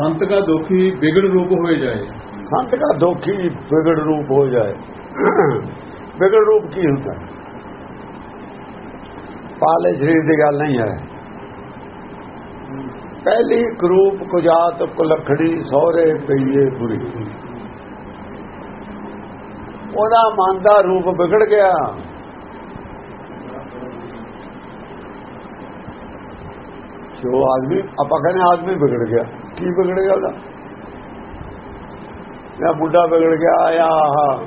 ਸੰਤ ਦਾ ਦੁਖੀ ਵਿਗੜ ਰੂਪ ਹੋਏ ਜਾਏ। ਸੰਤ ਦਾ ਦੁਖੀ ਵਿਗੜ ਰੂਪ ਹੋ ਜਾਏ। ਵਿਗੜ ਰੂਪ ਕੀ ਹੁੰਦਾ? ਪਾਲੇ ਸਰੀਰ ਦੀ ਗੱਲ ਨਹੀਂ ਹੈ। ਪਹਿਲੀ ਕਰੂਪ ਕੁਜਾਤ ਕੁਲਖੜੀ ਸੋਹਰੇ ਪਈਏ ਬੁਰੀ। ਉਹਦਾ ਮਨ ਦਾ ਰੂਪ ਵਿਗੜ ਗਿਆ। ਜੋ ਆਦਮੀ ਆਪਾਂ ਕਹਿੰਦੇ ਆਦਮੀ ਵਿਗੜ ਗਿਆ। ਕੀ ਵਿਗੜ ਗਿਆ ਉਹਦਾ ਜਾਂ ਮੁੰਡਾ ਵਿਗੜ ਗਿਆ ਜਾਂ ਆਹ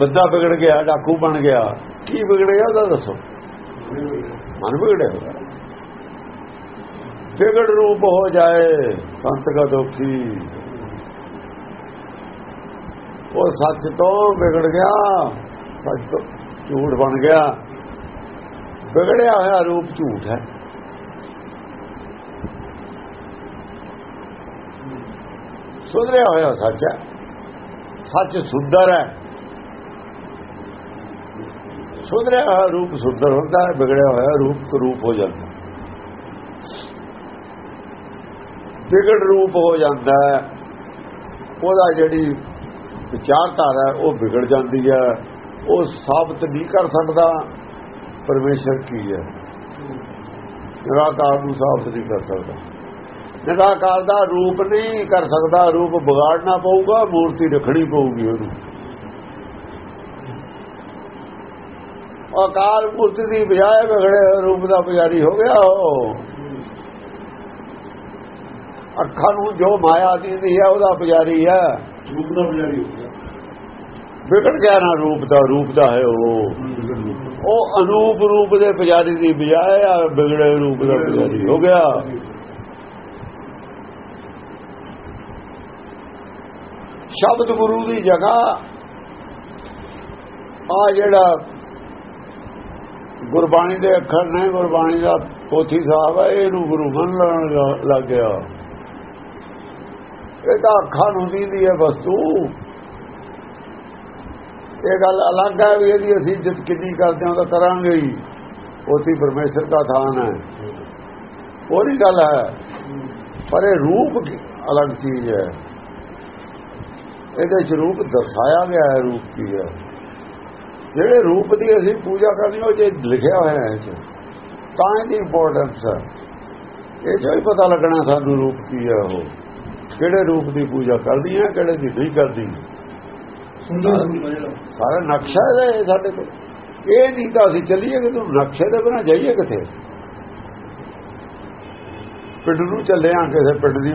ਬੰਦਾ ਵਿਗੜ ਗਿਆ ਡਾਕੂ ਬਣ ਗਿਆ ਕੀ ਵਿਗੜ ਗਿਆ ਉਹਦਾ ਦੱਸੋ ਮਨ ਵਿਗੜਿਆ ਹੋਇਆ ਵਿਗੜ ਰੂਪ ਹੋ ਜਾਏ ਸੰਤ ਕਾ ਦੋਖੀ ਉਹ ਸੱਚ ਤੋਂ ਵਿਗੜ ਗਿਆ ਸੱਚ ਤੋਂ ਝੂਠ ਬਣ ਗਿਆ ਵਿਗੜਿਆ ਹੋਇਆ ਰੂਪ ਝੂਠ ਹੈ ਸੁਧਰਿਆ ਹੋਇਆ ਸੱਚ ਹੈ। ਸੱਚ ਸੁੰਦਰ ਹੈ। ਸੁਧਰਿਆ ਹੋਇਆ ਰੂਪ ਸੁੰਦਰ ਹੁੰਦਾ ਹੈ, ਵਿਗੜਿਆ ਹੋਇਆ ਰੂਪ ਕਰੂਪ ਹੋ ਜਾਂਦਾ ਵਿਗੜ ਰੂਪ ਹੋ ਜਾਂਦਾ ਹੈ। ਉਹਦਾ ਜਿਹੜੀ ਵਿਚਾਰਧਾਰਾ ਉਹ ਵਿਗੜ ਜਾਂਦੀ ਹੈ। ਉਹ ਸਾਬਤ ਨਹੀਂ ਕਰ ਸਕਦਾ। ਪਰਮੇਸ਼ਰ ਕੀ ਹੈ? ਨਿਰਾਕਾਰ ਨੂੰ ਸਾਬਤ ਨਹੀਂ ਕਰ ਸਕਦਾ। ਨਿਰਾਕਾਰ ਦਾ ਰੂਪ ਨਹੀਂ ਕਰ ਸਕਦਾ ਰੂਪ ਵਿਗਾੜਨਾ ਪਊਗਾ ਮੂਰਤੀ ਰੱਖਣੀ ਪਊਗੀ ਉਹਨੂੰ। ਅਕਾਲ ਮੂਰਤੀ ਦੀ ਬਜਾਏ ਵਿਗੜੇ ਰੂਪ ਦਾ ਪੁਜਾਰੀ ਹੋ ਗਿਆ ਉਹ। ਅੱਖਾਂ ਨੂੰ ਜੋ ਮਾਇਆ ਦੀਦੀ ਹੈ ਉਹਦਾ ਪੁਜਾਰੀ ਹੈ। ਰੂਪ ਦਾ ਪੁਜਾਰੀ ਹੋ ਗਿਆ। ਵਿਗੜ ਗਿਆ ਨਾ ਰੂਪ ਦਾ ਰੂਪ ਦਾ ਹੈ ਉਹ। ਉਹ ਅਨੂਪ ਰੂਪ ਦੇ ਪੁਜਾਰੀ ਦੀ ਬਜਾਏ ਆ ਵਿਗੜੇ ਰੂਪ ਦਾ ਪੁਜਾਰੀ ਹੋ ਗਿਆ। ਸ਼ਬਦ ਗੁਰੂ ਦੀ ਜਗ੍ਹਾ। ਆ ਜਿਹੜਾ ਗੁਰਬਾਣੀ ਦੇ ਅੱਖਰ ਨੇ, ਗੁਰਬਾਣੀ ਦਾ ਪੋਥੀ ਸਾਹਿਬ ਹੈ ਇਹਨੂੰ ਗੁਰੂ ਮੰਨ ਲੈਣ ਲੱਗ ਗਿਆ। ਇਹ ਤਾਂ ਅੱਖਾਂ ਨੂੰ ਦੀਦੀ ਹੈ ਵਸਤੂ। ਇਹ ਗੱਲ ਅਲੱਗ ਹੈ ਵੀ ਇਹਦੀ ਅਸੀਂ ਇੱਜ਼ਤ ਕਿੰਨੀ ਕਰਦੇ ਹਾਂ ਤਾਂ ਕਰਾਂਗੇ ਹੀ। ਪੋਥੀ ਪਰਮੇਸ਼ਰ ਦਾ ਥਾਨ ਹੈ। ਉਹਦੀ ਗੱਲ ਹੈ। ਪਰ ਇਹ ਰੂਪ ਅਲੱਗ ਚੀਜ਼ ਹੈ। ਇਹਦੇ ਚ ਰੂਪ ਦਰਸਾਇਆ ਗਿਆ ਹੈ ਰੂਪ ਕੀ ਹੈ। ਜਿਹੜੇ ਰੂਪ ਦੀ ਅਸੀਂ ਪੂਜਾ ਕਰਨੀ ਉਹ ਜੇ ਲਿਖਿਆ ਹੋਇਆ ਹੈ ਚ ਤਾਂ ਇਹਦੀ ਇੰਪੋਰਟੈਂਸ ਹੈ। ਇਹ ਜੋ ਹੀ ਪਤਾ ਲੱਗਣਾ ਸਾਨੂੰ ਰੂਪ ਕੀ ਹੈ ਉਹ। ਕਿਹੜੇ ਰੂਪ ਦੀ ਪੂਜਾ ਕਰਨੀ ਹੈ ਕਿਹੜੇ ਦੀ ਨਹੀਂ ਕਰਦੀ। ਸਾਰਾ ਨਕਸ਼ਾ ਹੈ ਸਾਡੇ ਕੋਲ। ਇਹ ਨਹੀਂ ਤਾਂ ਅਸੀਂ ਚੱਲੀਏ ਕਿ ਤੂੰ ਨਕਸ਼ੇ ਦੇ ਬਿਨਾ ਜਾਈਏ ਕਿੱਥੇ? ਪਿੰਡ ਨੂੰ ਚੱਲੇ ਆ ਕਿਸੇ ਪਿੰਡ ਦੀ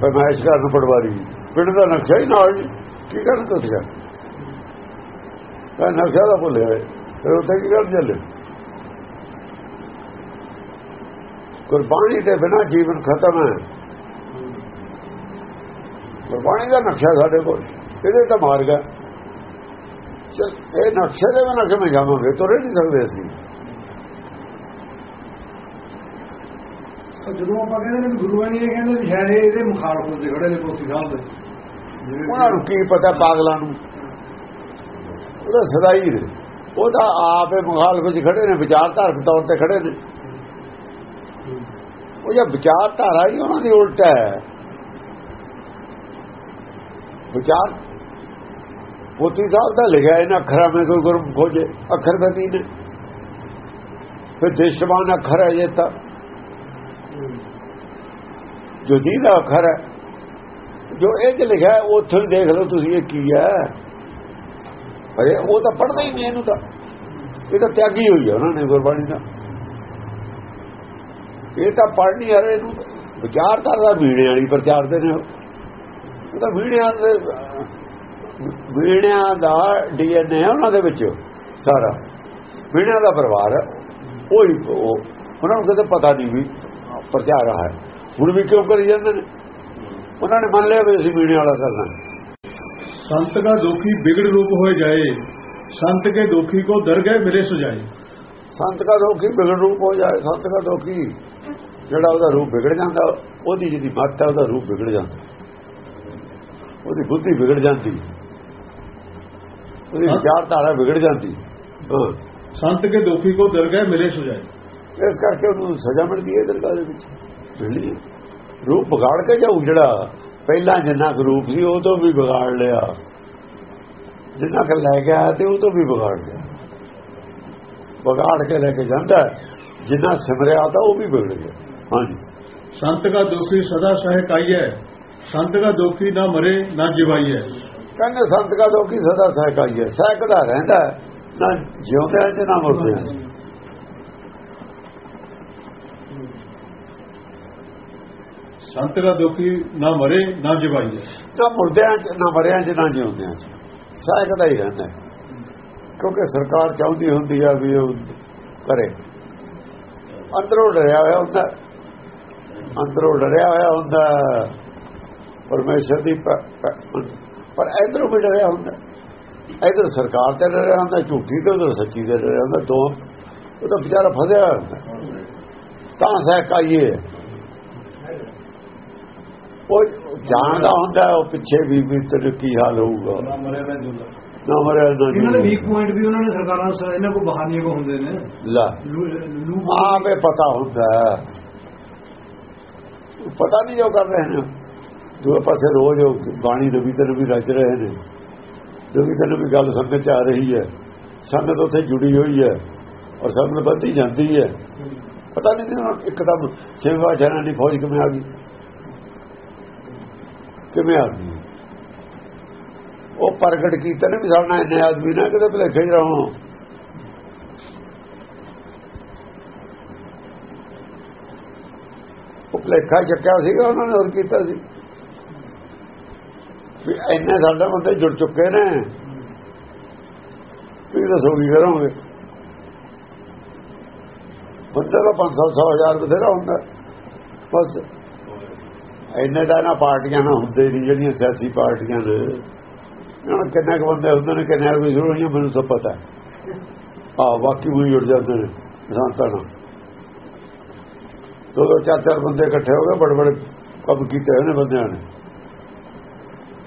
ਫਰਮਾਇਸ਼ ਕਰਨ ਪਟਵਾਰੀ ਪਿੰਡ ਦਾ ਨਕਸ਼ਾ ਹੀ ਨਾਲ ਨਹੀਂ ਕੀ ਕਰਨ ਦੱਸਿਆ ਇਹ ਨਕਸ਼ਾ ਦਾ ਭੁੱਲਿਆ ਫਿਰ ਉੱਥੇ ਕੀ ਕਰਨ ਚੱਲੇ? ਗੁਰਬਾਣੀ ਦੇ ਬਿਨਾਂ ਜੀਵਨ ਖਤਮ ਹੈ। ਗੁਰਬਾਣੀ ਦਾ ਨਕਸ਼ਾ ਸਾਡੇ ਕੋਲ। ਇਹਦੇ ਤਾਂ ਮਾਰਗ ਹੈ। ਚਲ, ਇਹ ਨਕਸ਼ੇ ਦੇ ਬਿਨਾਂ ਕਿਵੇਂ ਜਾਵਾਂਗੇ? ਤੁਰੇ ਨਹੀਂ ਸਕਦੇ ਅਸੀਂ। ਜਦੋਂ ਆਪਾਂ ਕਹਿੰਦੇ ਨੇ ਗੁਰੂਆਂ ਨੇ ਕਹਿੰਦੇ ਵੀ ਇਹਦੇ ਮੁਖਾਲਫ ਦੇ ਖੜੇ ਨੇ ਪੋਥੀ ਸਾਹਿਬ ਦੇ। ਉਹਨਾਂ ਨੂੰ ਕੀ ਪਤਾ ਪਾਗਲਾਂ ਨੂੰ? ਉਹਦਾ ਸਦਾਈ ਨੇ। ਉਹ ਤਾਂ ਆਪੇ ਮੁਖਾਲਫ ਚ ਖੜੇ ਨੇ, ਵਿਚਾਰਧਾਰਕ ਤੌਰ ਤੇ ਖੜੇ ਨੇ। ਉਹ ਜੇ ਵਿਚਾਰਧਾਰਾ ਹੀ ਉਹਨਾਂ ਦੀ ਉਲਟ ਹੈ। ਵਿਚਾਰ ਪੋਥੀ ਸਾਹਿਬ ਦਾ ਲਿਖਿਆ ਇਹਨਾਂ ਅੱਖਰਾਂ ਵਿੱਚ ਕੋਈ ਗੁਰਮ ਖੋਜੇ, ਅੱਖਰ ਦਾ ਨੇ ਫਿਰ ਦੇਸ਼ਵਾਨ ਅੱਖਰ ਹੈ ਇਹ ਤਾਂ। ਜੋ ਦੀਦਾ ਅੱਖਰ ਹੈ ਜੋ ਇਹ ਚ ਲਿਖਿਆ ਹੈ, ਉੱਥੋਂ ਦੇਖ ਲਓ ਤੁਸੀਂ ਇਹ ਕੀ ਹੈ। ਅਰੇ ਉਹ ਤਾਂ ਪੜਦਾ ਹੀ ਨਹੀਂ ਇਹਨੂੰ ਤਾਂ। ਇਹ ਤਾਂ ਤਿਆਗੀ ਹੋਈ ਹੈ ਉਹਨਾਂ ਨੇ ਗੁਰਬਾਣੀ ਦਾ। ਇਹ ਤਾਂ ਪੜ੍ਹਨੀ ਆ ਇਹਨੂੰ ਤਾਂ ਵਿਚਾਰਧਾਰਾ ਦਾ ਵੀੜੇ ਵਾਲੀ ਪ੍ਰਚਾਰਦੇ ਨੇ ਉਹ। ਤਾਂ ਵੀੜਿਆਂ ਦੇ ਵੀੜਿਆਂ ਦਾ ਡੀਐਨਏ ਹੈ ਉਹਨਾਂ ਦੇ ਵਿੱਚ ਸਾਰਾ। ਵੀੜਿਆਂ ਦਾ ਪਰਿਵਾਰ ਹੈ ਉਹ ਹੀ ਉਹਨਾਂ ਨੂੰ ਕਦੇ ਪਤਾ ਨਹੀਂ ਵੀ ਪ੍ਰਚਾਰ ਹੈ। ਹੁਣ ਵੀ ਕਿਉਂ ਕਰੀ ਜਾਂਦੇ ਨੇ? ਉਹਨਾਂ ਨੇ ਮੰਨ ਲਿਆ ਵੀ ਅਸੀਂ ਮੀਣੇ ਵਾਲਾ ਕਰਨਾ। ਸੰਤ ਦਾ ਦੁਖੀ ਵਿਗੜ ਰੂਪ ਹੋਏ ਜਾਏ ਸੰਤ ਕੇ ਦੁਖੀ ਕੋ ਦਰਗਹਿ ਮਿਲੇ ਸੁਜਾਏ। ਸੰਤ ਦਾ ਦੁਖੀ ਵਿਗੜ ਰੂਪ ਹੋ ਜਾਏ ਸੰਤ ਦਾ ਦੁਖੀ ਜਿਹੜਾ ਉਹਦਾ ਰੂਪ ਵਿਗੜ ਜਾਂਦਾ ਉਹਦੀ ਜਿਹਦੀ ਮੱਤ ਹੈ ਉਹਦਾ ਰੂਪ ਵਿਗੜ ਜਾਂਦਾ। ਉਹਦੀ ਬੁੱਧੀ ਵਿਗੜ ਜਾਂਦੀ। ਉਹਦੀ ਵਿਚਾਰਧਾਰਾ ਵਿਗੜ ਜਾਂਦੀ। ਸੰਤ ਕੇ ਦੁਖੀ ਕੋ ਦਰਗਹਿ ਮਿਲੇ ਸੁਜਾਏ। ਇਸ ਕਰਕੇ ਉਹਨੂੰ ਸਜ਼ਾ ਮਿਲਦੀ ਹੈ ਦਰਗਾਹ ਦੇ ਵਿੱਚ। ਹੈ ਰੂਪ ਵਿਗਾੜ ਕੇ ਜਾਊ ਜਿਹੜਾ ਪਹਿਲਾਂ ਜਿੰਨਾ ਕੁ ਰੂਪ ਸੀ ਉਹ ਤੋਂ ਵੀ ਵਿਗਾੜ ਲਿਆ। ਜਿੰਨਾ ਕਿ ਲੈ ਗਿਆ ਤੇ ਉਹ ਤੋਂ ਵੀ ਵਿਗਾੜ ਗਿਆ। ਵਿਗਾੜ ਕੇ ਲੈ ਕੇ ਜਾਂਦਾ ਜਿੰਨਾ ਸਿਮਰਿਆ ਤਾਂ ਉਹ ਵੀ ਵਿਗੜ ਗਿਆ। ਹਾਂਜੀ। ਸੰਤ ਕਾ ਦੁਖੀ ਸਦਾ ਸਹਿਕਾਈਐ ਸੰਤ ਕਾ ਦੁਖੀ ਨਾ ਮਰੇ ਨਾ ਜਿਵਾਈਐ। ਕਹਿੰਦੇ ਸੰਤ ਕਾ ਦੁਖੀ ਸਦਾ ਸਹਿਕਾਈ ਹੈ ਸਹਿਕਦਾ ਰਹਿੰਦਾ? ਹੈ, ਨਾ ਜਿਉਂਦੇ ਚ ਨਾ ਮਰਦੇ ਚ। ਸੰਤ ਦਾ ਦੁਖੀ ਨਾ ਮਰੇ, ਨਾ ਜਿਵਾਈਏ ਨਾ ਮੁਰਦਿਆਂ ਚ, ਨਾ ਮਰਿਆਂ ਚ, ਨਾ ਜਿਉਂਦਿਆਂ ਚ। ਸਹਿਕਦਾ ਹੀ ਰਹਿੰਦਾ ਕਿਉਂਕਿ ਸਰਕਾਰ ਚਾਹੁੰਦੀ ਹੁੰਦੀ ਆ ਵੀ ਉਹ ਕਰੇ। ਅੰਦਰੋਂ ਡਰਿਆ ਹੋਇਆ ਹੁੰਦਾ। ਅੰਦਰੋਂ ਡਰਿਆ ਹੋਇਆ ਹੁੰਦਾ। ਪਰਮੇਸ਼ਰ ਦੀ ਪਰ ਇਧਰੋਂ ਵੀ ਡਰਿਆ ਹੁੰਦਾ। ਇਧਰ ਸਰਕਾਰ ਤੇ ਡਰਿਆ ਹੁੰਦਾ, ਝੂਠੀ ਤੇ ਉਧਰ ਸੱਚੀ ਤੇ ਡਰਿਆ ਹੁੰਦਾ। ਦੋ, ਉਹ ਤਾਂ ਵਿਚਾਰਾ ਫਸਿਆ ਹੁੰਦਾ। ਤਾਂ ਸਹਿਕਾਈਏ। ਉਹ ਜਾਣਦਾ ਹੁੰਦਾ ਉਹ ਪਿੱਛੇ ਵੀ ਵੀ ਤੇਰੇ ਕੀ ਹਾਲ ਹੋਊਗਾ। ਨਾ ਮਰੇ ਨਾ ਜੁਲਾ। ਨਾ ਮਰਿਆ ਨਾ ਇਹਨਾਂ ਦੇ। ਵੀਕ ਪੁਆਇੰਟ ਵੀ ਉਹਨਾਂ ਨੇ ਸਰਕਾਰਾਂ ਸ- ਇਹਨਾਂ ਕੋ ਬਹਾਨੇ ਕੋ ਹੁੰਦੇ ਨੇ। ਲੈ। ਆਪੇ ਪਤਾ ਹੁੰਦਾ। ਪਤਾ ਨਹੀਂ ਜੋ ਕਰ ਰਹੇ ਨੇ। ਦੂਏ ਪਾਸੇ ਰੋਜ਼ ਉਹ ਬਾਣੀ ਨਵੀਂ ਤੇ ਨਵੀਂ ਰਚ ਰਹੇ ਨੇ। ਨਵੀਂ ਤੇ ਨਵੀਂ ਗੱਲ ਸੰਗਤ ਚ ਆ ਰਹੀ ਹੈ। ਸੰਗਤ ਉੱਥੇ ਜੁੜੀ ਹੋਈ ਹੈ। ਔਰ ਸੰਗਤ ਵੱਧਦੀ ਜਾਂਦੀ ਹੈ। ਪਤਾ ਨਹੀਂ ਇੱਕਦਮ ਸੇਵਾ ਜਨਾਂ ਦੀ ਫੌਜ ਕਿਵੇਂ ਆ ਗਈ। ਕਿਵੇਂ ਆਦਮੀ? ਉਹ ਪ੍ਰਗਟ ਕੀਤੇ ਨੇ ਵੀ ਸਾਡਾ ਇੰਨੇ ਆਦਮੀ ਨਾ, ਕਿਤੇ ਭਲੇਖੇ ਹੀ ਰਹੋ। ਉਹ ਭਲੇਖਾ ਚੱਕਿਆ ਸੀਗਾ, ਉਹਨਾਂ ਨੇ ਹੋਰ ਕੀਤਾ ਸੀ। ਵੀ ਇੰਨੇ ਸਾਡੇ ਬੰਦੇ ਜੁੜ ਚੁੱਕੇ ਨੇ। ਤੁਸੀਂ ਦੱਸੋ ਕੀ ਕਰੋਗੇ? ਬੰਦੇ ਦਾ 500 ਹਜ਼ਾਰ ਬਥੇਰਾ ਹੁੰਦਾ। ਬਸ। ਇੰਨੇ ਦਾ ਨਾ ਪਾਰਟੀਆਂ ਨਾ ਹੁੰਦੇ ਨਹੀਂ ਜਿਹੜੀਆਂ ਸਿਆਸੀ ਪਾਰਟੀਆਂ ਨੇ। ਇਹਨਾਂ ਨੂੰ ਕਿੰਨੇ ਕੁ ਬੰਦੇ ਹੁੰਦੇ ਨੇ ਕਿੰਨੇ ਕੋਈ ਜ਼ਰੂਰ ਨਹੀਂ ਮੈਨੂੰ ਸਭ ਪਤਾ ਹੈ। ਆ ਬਾਕੀ ਵੀ ਜੁੜ ਜਾਂਦੇ ਨੇ ਸੰਤਾਂ ਨਾਲ। ਦੋ ਦੋ ਚਾਰ ਚਾਰ ਬੰਦੇ ਇਕੱਠੇ ਹੋ ਗਏ ਬੜੇ ਬੜੇ ਕੰਮ ਕੀਤੇ ਹੋਏ ਨੇ ਬੰਦਿਆਂ ਨੇ।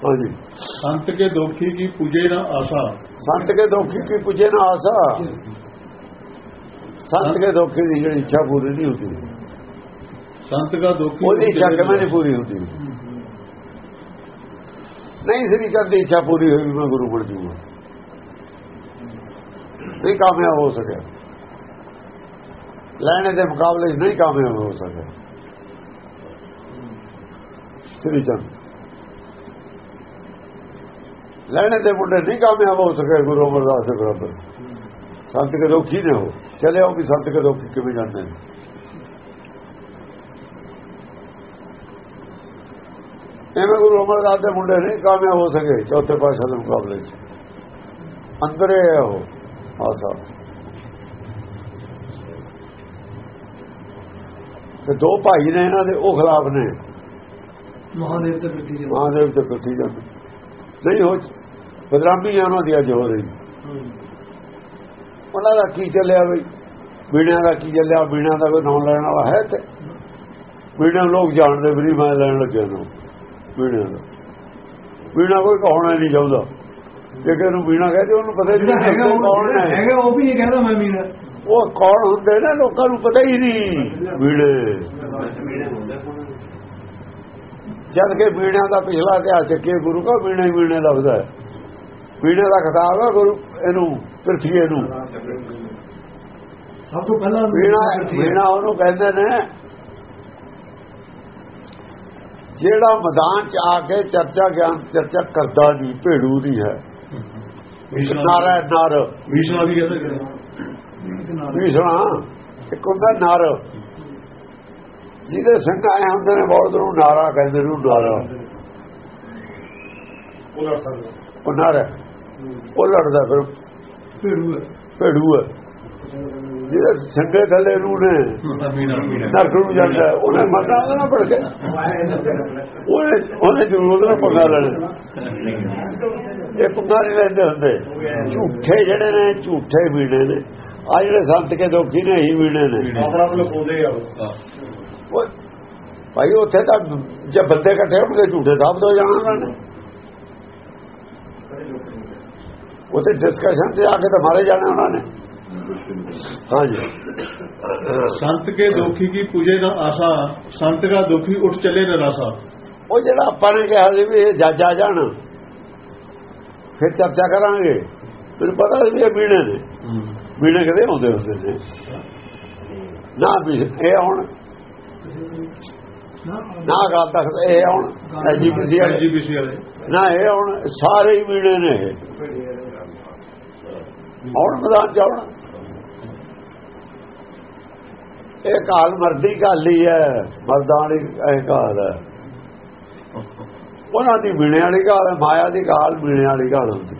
ਹਾਂਜੀ। ਸੰਤ ਕੇ ਦੁਖੀ ਕੀ ਪੂਜੇ ਨਾ ਆਸਾ। ਸੰਤ ਕੇ ਦੁੱਖੀ ਕੀ ਪੁੱਜੇ ਨਾ ਆਸਾ। ਸੰਤ ਕੇ ਦੁੱਖੀ ਦੀ ਜਿਹੜੀ ਇੱਛਾ ਪੂਰੀ ਨਹੀਂ ਹੁੰਦੀ। ਸੰਤ ਕਾ ਦੁਖੀ ਉਹਦੀ ਇੱਛਾ ਕਿਵੇਂ ਨਹੀਂ ਪੂਰੀ ਹੁੰਦੀ ਨਹੀਂ। ਸ੍ਰੀ ਚੰਦ ਦੀ ਇੱਛਾ ਪੂਰੀ ਹੋਈ ਮੈਂ ਗੁਰੂ ਬਣ ਜੂਗਾ ਨਹੀਂ ਕਾਮਯਾਬ ਹੋ ਸਕਿਆ। ਲੈਣੇ ਦੇ ਮੁਕਾਬਲੇ ਨਹੀਂ ਕਾਮਯਾਬ ਹੋ ਸਕਿਆ। ਸ੍ਰੀ ਚੰਦ। ਲੈਣੇ ਦੇ ਮੁੰਡੇ ਨਹੀਂ ਕਾਮਯਾਬ ਹੋ ਸਕੇ ਗੁਰੂ ਅਮਰਦਾਸ ਦੇ ਬਰਾਬਰ। ਸੰਤ ਕੇ ਦੁਖੀ ਨੇ ਹੋ ਚਲੇ ਆਓ ਵੀ ਸੰਤ ਕੇ ਦੁਖੀ ਕਿਵੇਂ ਜਾਂਦੇ ਨੇ। ਗੁਰੂ ਅਮਰਦਾਸ ਦੇ ਮੁੰਡੇ ਨਹੀਂ ਕਾਮਯਾਬ ਹੋ ਸਕੇ ਚੌਥੇ ਪਾਤਸ਼ਾਹ ਦੇ ਮੁਕਾਬਲੇ 'ਚ। ਅੰਦਰੇ ਹੈ ਉਹ ਆਸਾ। ਤੇ ਦੋ ਭਾਈ ਨੇ ਇਹਨਾਂ ਦੇ ਉਹ ਖਿਲਾਫ ਨੇ। ਮਹਾਦੇਵ ਤੇ ਬਿਰਤੀ ਜੀ ਮਹਾਦੇਵ ਤੇ ਕੱਟੀ ਜਾਂਦੇ ਨਹੀਂ ਹੋ ਬਦਨਾਮੀ ਆ ਉਹਨਾਂ ਦੀ ਅੱਜ ਹੋ। ਰਹੀ ਉਹਨਾਂ ਦਾ ਕੀ ਚੱਲਿਆ ਬਈ? ਬੀੜਿਆਂ ਦਾ ਕੀ ਚੱਲਿਆ? ਬੀੜਿਆਂ ਦਾ ਕੋਈ ਨਾਮ ਲੈਣ ਵਾਲਾ ਹੈ ਤੇ ਨੂੰ। ਲੋਕ ਜਾਣਦੇ ਵੀ ਨਹੀਂ ਮੈਂ ਲੈਣ ਲੱਗਿਆ ਨੂੰ। ਬੀੜਿਆਂ ਦਾ। ਬੀਣਾ ਕੋਈ ਕਹਾਉਣਾ ਨਹੀਂ ਚਾਹੁੰਦਾ। ਜੇ ਕਿ ਉਹਨੂੰ ਬੀਣਾ ਕਹਦੇ ਉਹਨੂੰ ਪਤਾ ਨਹੀਂ ਹੈਗਾ ਕਿ ਉਹ ਕੌਣ ਜਿਹੜਾ ਹੈ। ਹੈਗਾ ਉਹ ਵੀ ਇਹ ਕਹਿੰਦਾ ਮੈਂ ਮੀਨਾ ਉਹ ਕੌਣ ਹੁੰਦੇ ਨੇ ਲੋਕਾਂ ਨੂੰ ਪਤਾ ਹੀ ਨਹੀਂ। ਬੀੜੇ ਜਦ ਕਿ ਬੀੜਿਆਂ ਦਾ ਪਿਛਲਾ ਇਤਿਹਾਸ ਚੱਕੇ ਗੁਰੂ ਕਾ ਹੀ ਬੀਣੇ ਲੱਭਦਾ ਹੈ। ਬੀੜੇ ਦਾ ਖਿਤਾਬ ਹੈ ਗੁਰੂ ਇਹਨੂੰ ਪ੍ਰਥੀਏ ਨੂੰ ਸਭ ਤੋਂ ਪਹਿਲਾਂ ਹੈ। ਬੀਣਾ ਉਹਨੂੰ ਕਹਿੰਦੇ ਨੇ ਜਿਹੜਾ ਮੈਦਾਨ ਚ ਆ ਕੇ ਚਰਚਾ ਗਿਆਨ ਚਰਚਾ ਕਰਦਾ ਨਹੀਂ ਭੇੜੂ ਨਹੀਂ ਹੈ। ਨਾਰਾ ਨਰ। ਵਿਸ਼ਨਾ ਵੀ ਕਹਿੰਦੇ ਕਿ ਇੱਕ ਹੁੰਦਾ ਨਰ। ਜਿਹਦੇ ਸਿੰਘ ਆਏ ਹੁੰਦੇ ਨੇ ਬਹੁਤ ਨੂੰ ਨਾਰਾ ਕਹਿੰਦੇ ਨੂੰ ਨਾਰਾ। ਉਹ ਨਰ ਹੈ। ਉਹ ਲੜਦਾ ਫਿਰ। ਭੇੜੂ ਹੈ। ਭੇੜੂ ਹੈ। ਜਿਹਦੇ ਸਿੰਘੇ ਥੱਲੇ ਨੂੰ ਨੇ ਨਰਕ ਨੂੰ ਜਾਂਦਾ, ਉਹਨੇ ਮਰਨਾ ਉਹਦੇ ਪੜ ਕੇ। ਉਹਨੇ ਉਹਨੇ ਜ਼ਰੂਰ ਉਹਦੇ ਨਾਲ ਪੰਗਾ ਲੈਣਾ। ਇਹ ਪੰਗਾ ਨਹੀਂ ਲੈਂਦੇ ਹੁੰਦੇ। ਝੂਠੇ ਜਿਹੜੇ ਨੇ, ਝੂਠੇ ਵੀੜੇ ਨੇ। ਆ ਜਿਹੜੇ ਸੰਤ ਕੇ ਦੁਖੀ ਨੇ ਹੀ ਵੀੜੇ ਨੇ। ਆਪਣਾ ਆਪ ਲਪੋਦੇ ਆ ਉਹ ਭਾਈ, ਉੱਥੇ ਤਾਂ ਜੇ ਬੰਦੇ ਇਕੱਠੇ ਹੋਣਗੇ, ਝੂਠੇ ਸਾਬਤ ਹੋ ਜਾਣਾ ਉਹਨਾਂ ਨੇ। ਉੱਥੇ ਡਿਸਕਸ਼ਨ ਤੇ ਆ ਕੇ ਤਾਂ ਮਾਰੇ ਜਾਣਾ ਉਹਨਾਂ ਨੇ। ਸੰਤ ਕੇ ਦੁਖੀ ਕੀ ਪੂਜੇ ਦਾ ਆਸਾ ਸੰਤ ਦਾ ਦੁਖੀ ਉੱਠ ਚਲੇ ਨਾ ਰਾਸਾ। ਉਹ ਜਿਹੜਾ ਆਪਾਂ ਨੇ ਕਿਹਾ ਸੀ ਵੀ ਇਹ ਜੱਜ ਆ ਜਾਣ ਫਿਰ ਚਰਚਾ ਕਰਾਂਗੇ। ਤੈਨੂੰ ਪਤਾ ਸੀ ਵੀ ਇਹ ਬੀਣੇ ਨੇ। ਬੀਣੇ ਕਦੇ ਹੁੰਦੇ ਹੁੰਦੇ ਸੀ ਨਾ ਵੀ ਇਹ ਹੁਣ ਨਾ ਗੱਲ ਤੱਕ ਇਹ ਹੁਣ ਐਜੀਪੀਸੀ ਵਾਲੇ। ਐਜੀਪੀਸੀ ਵਾਲੇ। ਨਾ ਇਹ ਹੁਣ ਸਾਰੇ ਹੀ ਵੀੜੇ ਨੇ ਇਹ। ਹੁਣ ਮੈਦਾਨ ਚ ਆਉਣਾ। ਇਹ ਕਾਲ ਮਰਦੀ ਕਾਲੀ ਹੈ ਮਰਦਾਂ ਵਾਲੀ ਇਹ ਕਾਲ ਹੈ ਉਹਨਾਂ ਦੀ ਮੀਣੇ ਵਾਲੀ ਕਾਲ ਹੈ ਮਾਇਆ ਦੀ ਕਾਲ ਮੀਣੇ ਵਾਲੀ ਕਾਲ ਹੁੰਦੀ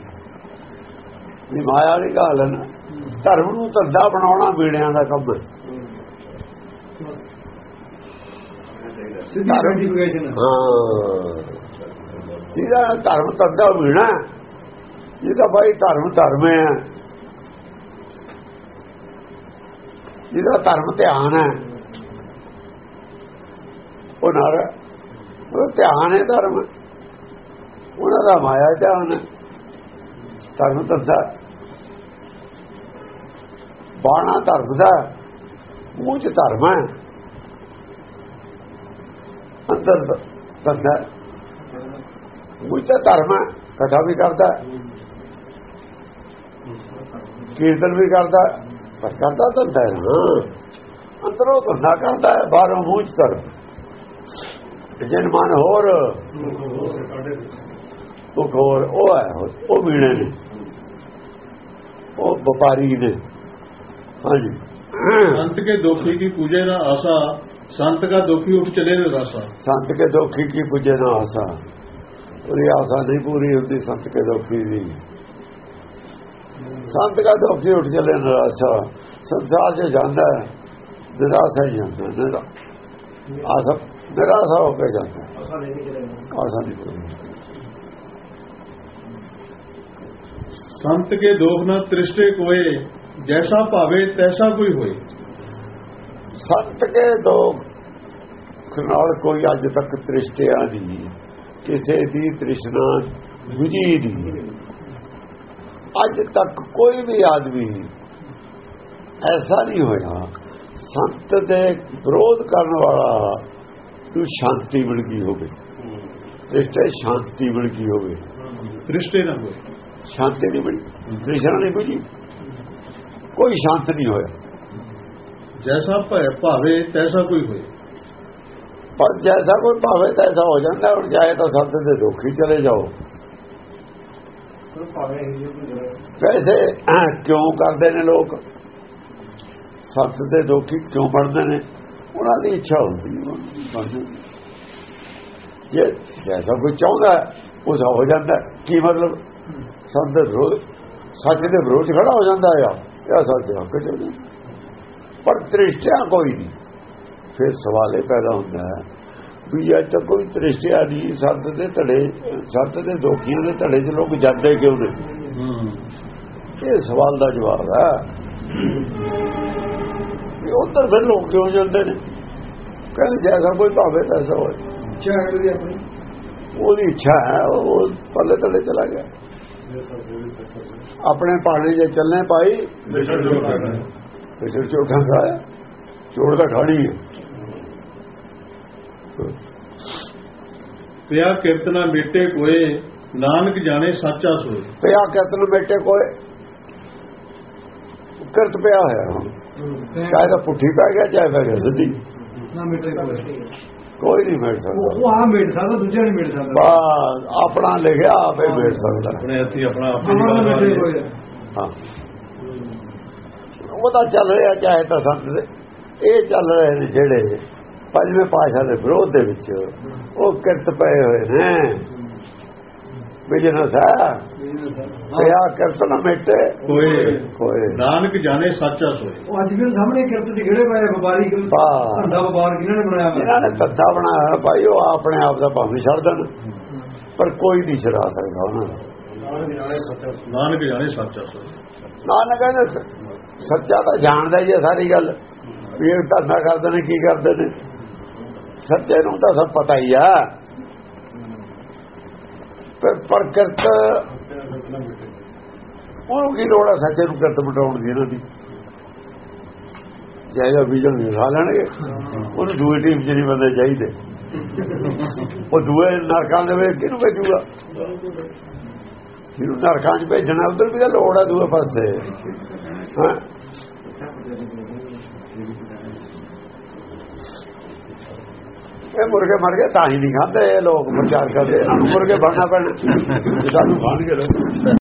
ਇਹ ਮਾਇਆ ਵਾਲੀ ਕਾਲ ਹੈ ਨਾ ਧਰਮ ਨੂੰ ਧੰਦਾ ਬਣਾਉਣਾ ਮੀਣਿਆਂ ਦਾ ਕੰਮ ਹੈ ਸਿੱਧੀ ਆਈਡੈਂਟੀਫਿਕੇਸ਼ਨ ਹਾਂ। ਜਿਹਦਾ ਧਰਮ ਧੰਦਾ ਮੀਣਾ ਜਿਹਦਾ ਭਾਈ ਧਰਮ ਧਰਮ ਹੈ ਜਿਹਦਾ ਧਰਮ ਧਿਆਨ ਹੈ। ਉਹ ਨਰ ਉਹ ਧਿਆਨ ਹੈ ਧਰਮ। ਉਹਨਾਂ ਦਾ ਮਾਇਆ ਧਿਆਨ ਹੈ। ਧਰਮ ਧੰਦਾ ਬਾਣਾ ਧਰਮ ਦਾ ਮੂੰਹ ਚ ਧਰਮ ਹੈ। ਅੰਦਰ ਧ- ਧੰਦਾ ਮੂੰਹ ਚ ਧਰਮ ਹੈ। ਕਥਾ ਵੀ ਕਰਦਾ ਕੀਰਤਨ ਵੀ ਕਰਦਾ ਪਰ ਕਰਦਾ ਤਾਂ ਦਰ ਅੰਦਰੋਂ ਤਾਂ ਨਾ ਕਰਦਾ ਹੈ ਬਾਹਰੋਂ ਮੂੰਹ ਚ ਜਨ ਮਨ ਹੋਰ ਉਹ ਹੋਰ ਉਹ ਹੈ ਉਹ ਵੀਣੇ ਨੇ। ਉਹ ਵਪਾਰੀ ਨੇ। ਹਾਂਜੀ। ਸੰਤ ਕੇ ਦੋਖੀ ਕੀ ਪੂਜੇ ਨਾ ਆਸਾ ਸੰਤ ਦਾ ਦੁਖੀ ਉੱਠ ਚਲੇ ਨਾ ਆਸਾ ਸੰਤ ਕੇ ਦੋਖੀ ਕੀ ਪੂਜੇ ਨਾ ਆਸਾ। ਉਹਦੀ ਆਸਾ ਨਹੀਂ ਪੂਰੀ ਹੁੰਦੀ ਸੰਤ ਕੇ ਦੋਖੀ ਦੀ। ਸੰਤ ਕਾ ਧੋਖੀ ਉੱਠ ਜਲੇ ਨਰਾਸ਼ਾ ਸੰਸਾਰ ਜੋ ਜਾਂਦਾ ਹੈ ਨਿਰਾਸ਼ਾ ਹੀ ਜਾਂਦਾ ਨਿਰਾ ਆਸਾ ਨਿਰਾਸ਼ਾ ਹੋ ਕੇ ਜਾਂਦਾ ਆਸਾ ਨਹੀਂ ਕਰੇਗਾ ਸੰਤ ਕੇ ਦੋਖ ਨਾ ਤ੍ਰਿਸ਼ਟੇ ਕੋਏ ਜੈਸਾ ਭਾਵੇ ਤੈਸਾ ਕੋਈ ਹੋਏ ਸੰਤ ਕੇ ਦੋਖ ਨਾਲ ਕੋਈ ਅੱਜ ਤੱਕ ਤ੍ਰਿਸ਼ਟਿਆ ਨਹੀਂ ਕਿਸੇ ਦੀ ਤ੍ਰਿਸ਼ਨਾ ਬੁਝੀ ਨਹੀਂ ਅੱਜ ਤੱਕ ਕੋਈ ਵੀ ਆਦਮੀ ਐਸਾ ਨਹੀਂ ਹੋਇਆ। ਸੰਤ ਦੇ ਵਿਰੋਧ ਕਰਨ ਵਾਲਾ ਤੂੰ ਸ਼ਾਂਤੀ ਮਿਲ ਗਈ ਹੋਵੇ। ਰਿਸ਼ਤੇ ਸ਼ਾਂਤੀ ਬਣ ਗਈ ਹੋਵੇ। ਰਿਸ਼ਤੇ ਨਾ ਹੋਵੇ ਸ਼ਾਂਤੀ ਨਹੀਂ ਮਿਲੀ। ਦ੍ਰਿਸ਼ਾਂ ਨਹੀਂ ਮਿਲੀ। ਕੋਈ ਸ਼ਾਂਤ ਨਹੀਂ ਹੋਇਆ। ਜੈਸਾ ਭੈ ਭਾਵੇ ਤੈਸਾ ਕੋਈ ਹੋਏ। ਪਰ ਜੈਸਾ ਕੋਈ ਭਾਵੇ ਤੈਸਾ ਹੋ ਜਾਂਦਾ। ਔਰ ਜਾਏ ਤਾਂ ਸੰਤ ਦੇ ਦੁੱਖ ਹੀ ਚਲੇ ਜਾਓ। ਵੈਸੇ ਕਿਉਂ ਕਰਦੇ ਨੇ ਲੋਕ? ਸੰਤ ਦੇ ਦੋਖੀ ਕਿਉਂ ਬਣਦੇ ਨੇ? ਉਹਨਾਂ ਦੀ ਇੱਛਾ ਹੁੰਦੀ ਜੇ ਜੈਸਾ ਕੋਈ ਚਾਹੁੰਦਾ, ਉਹ ਹੋ ਜਾਂਦਾ ਕੀ ਮਤਲਬ? ਸੰਤ ਦੇ ਵਿਰੋਧ, ਸੱਚ ਦੇ ਵਿਰੋਧ 'ਚ ਖੜਾ ਹੋ ਜਾਂਦਾ ਆ। ਇਹ ਸੱਚ ਦੇ ਹੱਕ 'ਚ। ਪਰ ਤ੍ਰਿਸ਼ਟਿਆ ਕੋਈ ਨਹੀਂ। ਫਿਰ ਸਵਾਲ ਇਹ ਪੈਦਾ ਹੁੰਦਾ ਹੈ ਵੀ ਅੱਜ ਤੱਕ ਕੋਈ ਤ੍ਰਿਸ਼ਟਿਆ ਨਹੀਂ ਸੰਤ ਦੇ ਧੜੇ ਸੰਤ ਦੇ ਦੋਖੀਆਂ ਦੇ ਧੜੇ 'ਚ ਲੋਕ ਜਾਂਦੇ ਕਿਉਂ ਨੇ? ਇਹ ਸਵਾਲ ਦਾ ਜਵਾਬ ਹੈ। ਵੀ ਉਧਰ ਫਿਰ ਲੋਕ ਕਿਉਂ ਜਾਂਦੇ ਨੇ? ਕਹਿੰਦੇ ਜੈਸਾ ਕੋਈ ਭਾਵੇ ਤੈਸਾ ਆਪਣੀ? ਉਹਦੀ ਇੱਛਾ ਹੈ ਉਹ ਪੱਲੇ ਤਲੇ ਚਲਾ ਗਿਆ। ਆਪਣੇ ਪਾਣੇ ਜੇ ਚੱਲਣੇ ਪਾਈ ਕਿਸੇ ਚੋਟਾਂ ਖਾਇਆ ਚੋੜ ਦਾ ਖਾਣੀ ਹੈ। ਪਿਆ ਕੀਰਤਨਾ ਮੇਟੇ ਕੋਏ ਨਾਨਕ ਜਾਣੇ ਸੱਚਾ ਸੋਏ। ਪਿਆ ਕਤਲ ਮੇਟੇ ਕੋਏ ਕਰਤ ਪਿਆ ਹੋਇਆ। ਚਾਹੇ ਤਾਂ ਪੁੱਠੀ ਪੈ ਗਿਆ ਚਾਹੇ ਪੈ ਗਿਆ ਸਿੱਧੀ। ਨਾ ਮਿਟੇ ਕੋਈ ਕੋਈ ਨਹੀਂ ਮਿਟ ਸਕਦਾ। ਉਹ ਆ ਮਿਟ ਸਕਦਾ ਦੂਜਾ ਨਹੀਂ ਮਿਟ ਸਕਦਾ। ਬਸ ਆਪਣਾ ਲਿਖਿਆ ਆਪੇ ਮਿਟ ਸਕਦਾ। ਆਪਣੇ ਹੱਥੀ ਆਪਣਾ ਹਾਂ ਤਾਂ ਚੱਲ ਰਿਹਾ ਚਾਹੇ ਤਾਂ ਸੰਤ ਦੇ। ਇਹ ਚੱਲ ਰਹੇ ਨੇ ਜਿਹੜੇ ਪੰਜਵੇਂ ਪਾਸ਼ਾ ਦੇ ਵਿਰੋਧ ਦੇ ਵਿੱਚ ਉਹ ਕਿਰਤ ਪਏ ਹੋਏ ਨੇ। ਬਿਜਨਸ ਹੈ। ਪਿਆ ਕਿਰਤ ਨਾ ਮਿਟੇ। ਕੋਏ ਕੋਏ ਨਾਨਕ ਜਾਣੇ ਸੱਚਾ ਸੋਏ। ਉਹ ਅੱਜ ਵੀ ਸਾਹਮਣੇ ਕਿਰਤ ਦੇ ਜਿਹੜੇ ਪਏ ਆ, ਵਪਾਰੀ ਵਾਹ। ਧੰਦਾ ਵਪਾਰ ਕਿਹਨਾਂ ਨੇ ਬਣਾਇਆ? ਇਹਨਾਂ ਨੇ ਧੱਦਾ ਬਣਾਇਆ ਭਾਈ ਉਹ ਆਪਣੇ ਆਪ ਦਾ ਭਾਵੇਂ ਛੱਡ ਦੇਣ। ਪਰ ਕੋਈ ਨਹੀਂ ਛਡਾ ਸਕਦਾ ਉਹਨਾਂ ਦਾ। ਨਾਨਕ ਜਾਣੇ ਸੱਚਾ ਸੋਏ। ਨਾਨਕ ਕਹਿੰਦੇ ਸ- ਸੱਚਾ ਤਾਂ ਜਾਣਦਾ ਹੀ ਹੈ ਸਾਰੀ ਗੱਲ। ਵੀ ਇਹ ਧੰਦਾ ਕਰਦੇ ਨੇ ਕੀ ਕਰਦੇ ਨੇ। ਸੱਚੇ ਨੂੰ ਤਾਂ ਸਭ ਪਤਾ ਹੀ ਆ। ਪਰ ਪ੍ਰਕਿਰਤ ਉਹਨੂੰ ਕੀ ਲੋੜ ਹੈ ਸੱਚੇ ਨੂੰ ਕਿਰਤ ਮਟਾਉਣ ਦੀ ਇਹਨਾਂ ਦੀ ਜੈ ਜੈ ਬੀਜਣ ਨਹੀਂ ਖਾ ਲੈਣਗੇ। ਉਹਨੂੰ ਦੂਏ ਟੀਮ ਚ ਨਹੀਂ ਬੰਦੇ ਚਾਹੀਦੇ। ਉਹ ਦੂਏ ਨਰਕਾਂ ਦੇ ਵਿੱਚ ਕਿਹਨੂੰ ਭੇਜੂਗਾ? ਜਿਹਨੂੰ ਨਰਕਾਂ ਚ ਭੇਜਣਾ, ਉਧਰ ਵੀ ਤਾਂ ਲੋੜ ਹੈ ਦੂਏ ਪਾਸੇ। ਇਹ ਮੁਰਗੇ ਮਰ ਗਏ, ਤਾਂ ਹੀ ਨਹੀਂ ਖਾਂਦੇ, ਇਹ ਲੋਕ ਪ੍ਰਚਾਰ ਕਰਦੇ ਮੁਰਗੇ ਬਣਨਾ ਪੈਣਾ। ਸਾਨੂੰ ਖਾਣਗੇ ਲੋਕ।